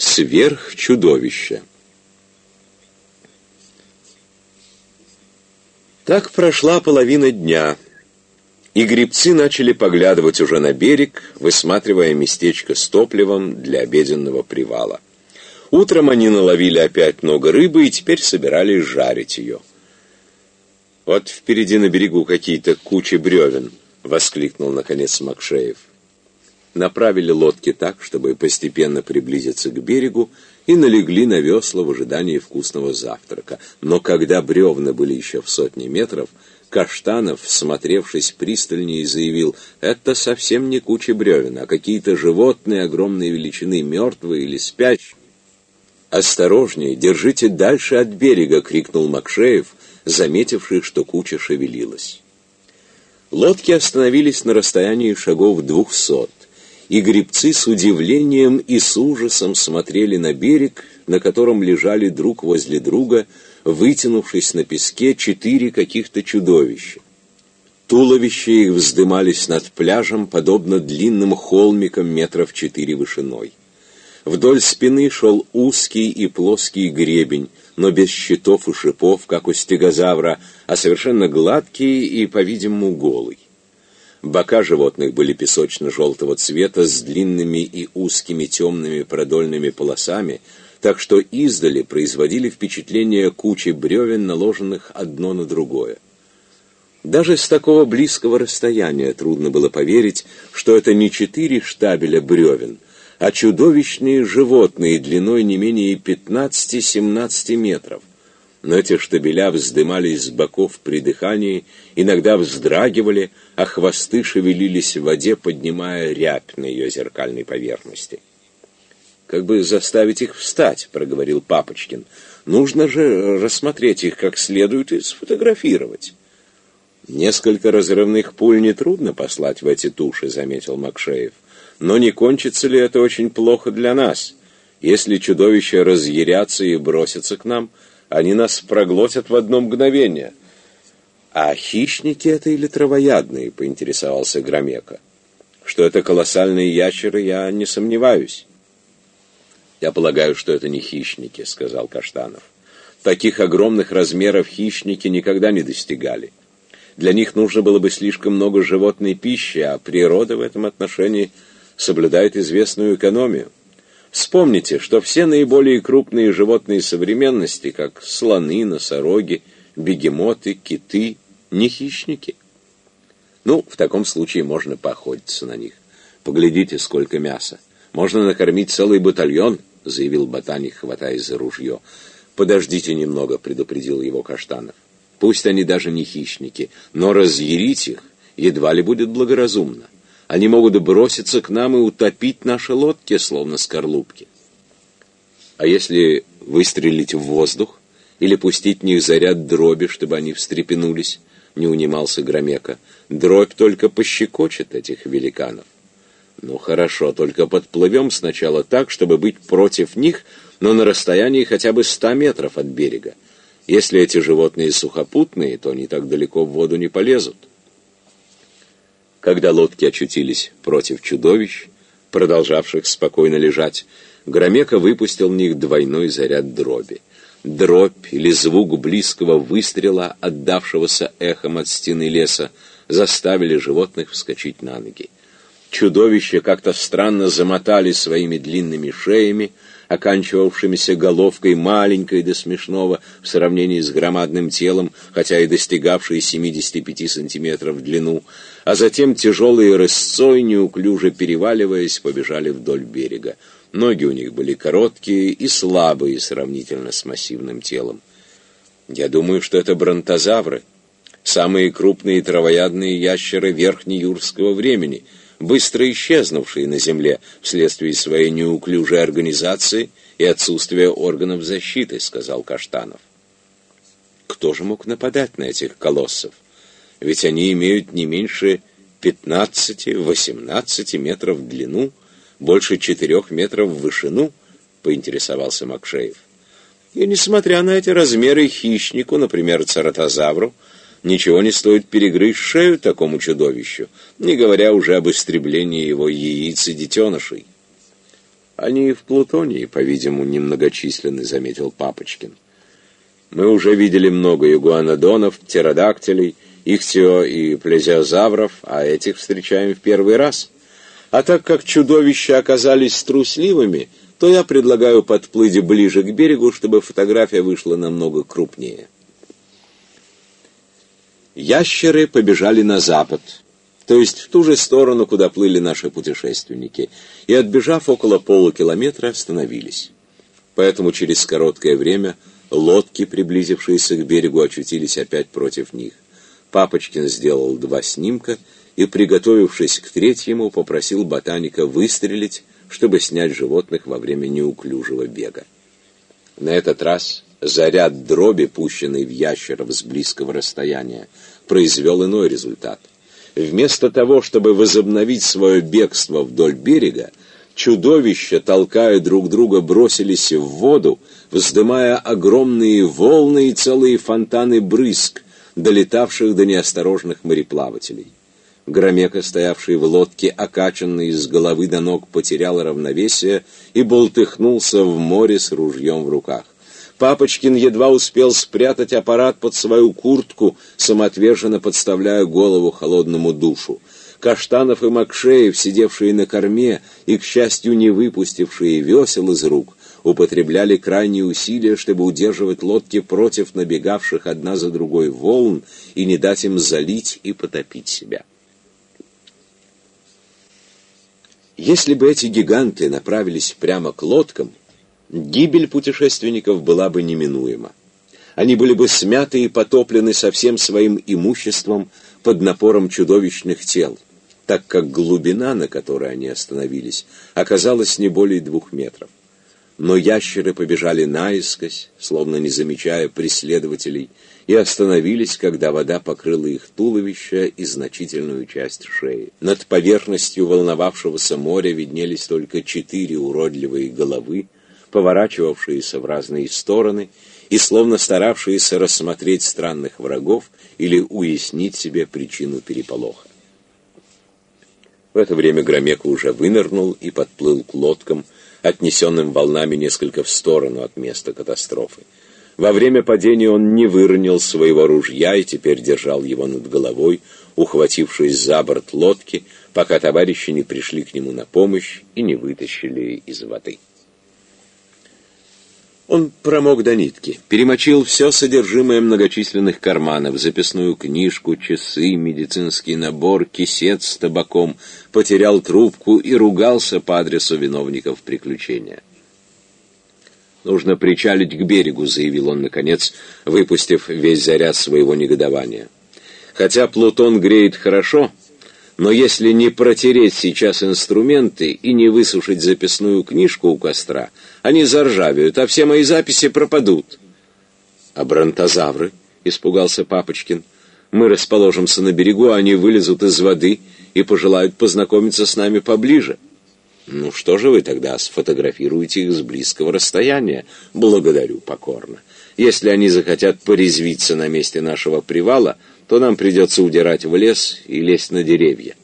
Сверхчудовище. Так прошла половина дня, и грибцы начали поглядывать уже на берег, высматривая местечко с топливом для обеденного привала. Утром они наловили опять много рыбы и теперь собирались жарить ее. «Вот впереди на берегу какие-то кучи бревен», — воскликнул наконец Макшеев направили лодки так, чтобы постепенно приблизиться к берегу, и налегли на весла в ожидании вкусного завтрака. Но когда бревна были еще в сотне метров, Каштанов, смотревшись пристальнее, заявил, «Это совсем не куча бревен, а какие-то животные огромной величины, мертвые или спящие». «Осторожнее, держите дальше от берега!» — крикнул Макшеев, заметивший, что куча шевелилась. Лодки остановились на расстоянии шагов двухсот и гребцы с удивлением и с ужасом смотрели на берег, на котором лежали друг возле друга, вытянувшись на песке, четыре каких-то чудовища. Туловища их вздымались над пляжем, подобно длинным холмикам метров четыре вышиной. Вдоль спины шел узкий и плоский гребень, но без щитов и шипов, как у стегозавра, а совершенно гладкий и, по-видимому, голый. Бока животных были песочно-желтого цвета с длинными и узкими темными продольными полосами, так что издали производили впечатление кучи бревен, наложенных одно на другое. Даже с такого близкого расстояния трудно было поверить, что это не четыре штабеля бревен, а чудовищные животные длиной не менее 15-17 метров, но эти штабеля вздымались с боков при дыхании, иногда вздрагивали, а хвосты шевелились в воде, поднимая рябь на ее зеркальной поверхности. «Как бы заставить их встать», — проговорил Папочкин. «Нужно же рассмотреть их как следует и сфотографировать». «Несколько разрывных пуль нетрудно послать в эти туши», — заметил Макшеев. «Но не кончится ли это очень плохо для нас? Если чудовища разъярятся и бросятся к нам, они нас проглотят в одно мгновение. А хищники это или травоядные, поинтересовался Громека. Что это колоссальные ящеры, я не сомневаюсь. Я полагаю, что это не хищники, сказал Каштанов. Таких огромных размеров хищники никогда не достигали. Для них нужно было бы слишком много животной пищи, а природа в этом отношении соблюдает известную экономию. Вспомните, что все наиболее крупные животные современности, как слоны, носороги, бегемоты, киты, не хищники. Ну, в таком случае можно поохотиться на них. Поглядите, сколько мяса. Можно накормить целый батальон, заявил ботаник, хватаясь за ружье. Подождите немного, предупредил его Каштанов. Пусть они даже не хищники, но разъярить их едва ли будет благоразумно. Они могут броситься к нам и утопить наши лодки, словно скорлупки. А если выстрелить в воздух или пустить в них заряд дроби, чтобы они встрепенулись, не унимался Громека. Дробь только пощекочет этих великанов. Ну хорошо, только подплывем сначала так, чтобы быть против них, но на расстоянии хотя бы ста метров от берега. Если эти животные сухопутные, то они так далеко в воду не полезут. Когда лодки очутились против чудовищ, продолжавших спокойно лежать, Громека выпустил в них двойной заряд дроби. Дробь или звук близкого выстрела, отдавшегося эхом от стены леса, заставили животных вскочить на ноги. Чудовища как-то странно замотали своими длинными шеями, оканчивавшимися головкой маленькой до смешного в сравнении с громадным телом, хотя и достигавшей 75 сантиметров в длину, а затем тяжелые рысцой, неуклюже переваливаясь, побежали вдоль берега. Ноги у них были короткие и слабые сравнительно с массивным телом. Я думаю, что это бронтозавры, самые крупные травоядные ящеры верхнеюрского времени — быстро исчезнувшие на Земле вследствие своей неуклюжей организации и отсутствия органов защиты, сказал Каштанов. Кто же мог нападать на этих колоссов? Ведь они имеют не меньше 15-18 метров в длину, больше 4 метров в вышину, поинтересовался Макшеев. И несмотря на эти размеры хищнику, например, цератозавру, Ничего не стоит перегрызть шею такому чудовищу, не говоря уже об истреблении его яиц и детенышей. Они и в Плутонии, по-видимому, немногочисленны, заметил Папочкин. Мы уже видели много игуанодонов, птеродактилей, ихтио и плезиозавров, а этих встречаем в первый раз. А так как чудовища оказались трусливыми, то я предлагаю подплыть ближе к берегу, чтобы фотография вышла намного крупнее. Ящеры побежали на запад, то есть в ту же сторону, куда плыли наши путешественники, и, отбежав около полукилометра, остановились. Поэтому через короткое время лодки, приблизившиеся к берегу, очутились опять против них. Папочкин сделал два снимка и, приготовившись к третьему, попросил ботаника выстрелить, чтобы снять животных во время неуклюжего бега. На этот раз заряд дроби, пущенный в ящеров с близкого расстояния, произвел иной результат. Вместо того, чтобы возобновить свое бегство вдоль берега, чудовища, толкая друг друга, бросились в воду, вздымая огромные волны и целые фонтаны брызг, долетавших до неосторожных мореплавателей. Громека, стоявший в лодке, окачанный с головы до ног, потерял равновесие и болтыхнулся в море с ружьем в руках. Папочкин едва успел спрятать аппарат под свою куртку, самоотверженно подставляя голову холодному душу. Каштанов и Макшеев, сидевшие на корме и, к счастью, не выпустившие весел из рук, употребляли крайние усилия, чтобы удерживать лодки против набегавших одна за другой волн и не дать им залить и потопить себя. Если бы эти гиганты направились прямо к лодкам, гибель путешественников была бы неминуема. Они были бы смяты и потоплены со всем своим имуществом под напором чудовищных тел, так как глубина, на которой они остановились, оказалась не более двух метров. Но ящеры побежали наискось, словно не замечая преследователей, и остановились, когда вода покрыла их туловище и значительную часть шеи. Над поверхностью волновавшегося моря виднелись только четыре уродливые головы, поворачивавшиеся в разные стороны и словно старавшиеся рассмотреть странных врагов или уяснить себе причину переполоха. В это время Громека уже вынырнул и подплыл к лодкам, отнесенным волнами несколько в сторону от места катастрофы. Во время падения он не выронил своего ружья и теперь держал его над головой, ухватившись за борт лодки, пока товарищи не пришли к нему на помощь и не вытащили из воды. Он промок до нитки, перемочил все содержимое многочисленных карманов, записную книжку, часы, медицинский набор, кисет с табаком, потерял трубку и ругался по адресу виновников приключения. «Нужно причалить к берегу», — заявил он, наконец, выпустив весь заряд своего негодования. «Хотя Плутон греет хорошо, но если не протереть сейчас инструменты и не высушить записную книжку у костра, они заржавеют, а все мои записи пропадут. А бронтозавры? Испугался Папочкин. Мы расположимся на берегу, а они вылезут из воды и пожелают познакомиться с нами поближе. Ну что же вы тогда сфотографируете их с близкого расстояния? Благодарю покорно. Если они захотят порезвиться на месте нашего привала, то нам придется удирать в лес и лезть на деревья.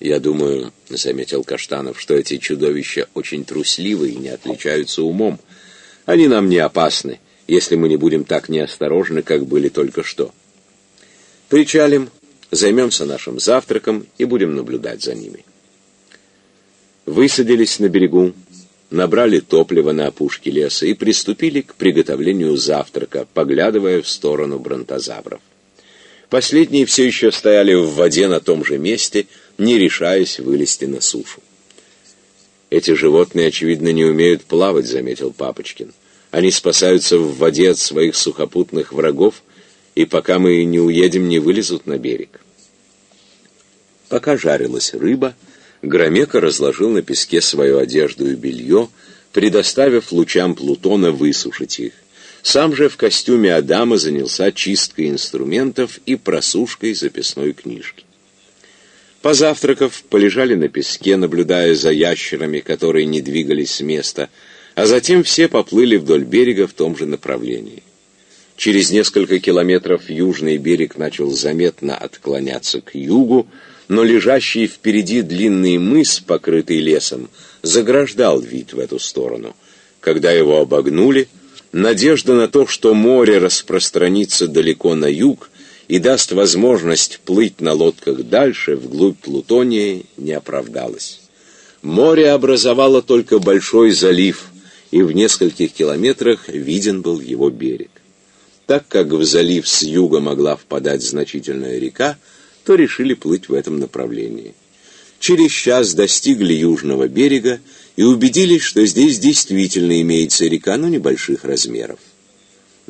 Я думаю, — заметил Каштанов, — что эти чудовища очень трусливы и не отличаются умом. Они нам не опасны, если мы не будем так неосторожны, как были только что. Причалим, займемся нашим завтраком и будем наблюдать за ними. Высадились на берегу, набрали топливо на опушке леса и приступили к приготовлению завтрака, поглядывая в сторону бронтозавров. Последние все еще стояли в воде на том же месте, не решаясь вылезти на сушу. «Эти животные, очевидно, не умеют плавать», — заметил Папочкин. «Они спасаются в воде от своих сухопутных врагов, и пока мы не уедем, не вылезут на берег». Пока жарилась рыба, Громека разложил на песке свою одежду и белье, предоставив лучам Плутона высушить их. Сам же в костюме Адама занялся чисткой инструментов и просушкой записной книжки. Позавтракав, полежали на песке, наблюдая за ящерами, которые не двигались с места, а затем все поплыли вдоль берега в том же направлении. Через несколько километров южный берег начал заметно отклоняться к югу, но лежащий впереди длинный мыс, покрытый лесом, заграждал вид в эту сторону. Когда его обогнули, надежда на то, что море распространится далеко на юг и даст возможность плыть на лодках дальше, вглубь Плутония, не оправдалась. Море образовало только большой залив, и в нескольких километрах виден был его берег. Так как в залив с юга могла впадать значительная река, то решили плыть в этом направлении. Через час достигли южного берега и убедились, что здесь действительно имеется река, но небольших размеров.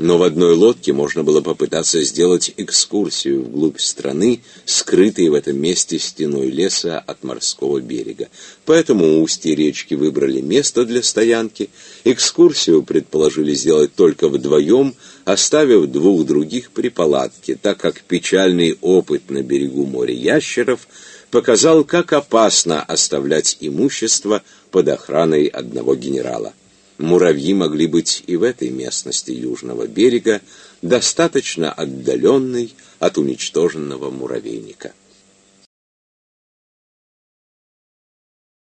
Но в одной лодке можно было попытаться сделать экскурсию вглубь страны, скрытой в этом месте стеной леса от морского берега. Поэтому у устья речки выбрали место для стоянки. Экскурсию предположили сделать только вдвоем, оставив двух других при палатке, так как печальный опыт на берегу моря ящеров показал, как опасно оставлять имущество под охраной одного генерала. Муравьи могли быть и в этой местности южного берега, достаточно отдаленной от уничтоженного муравейника.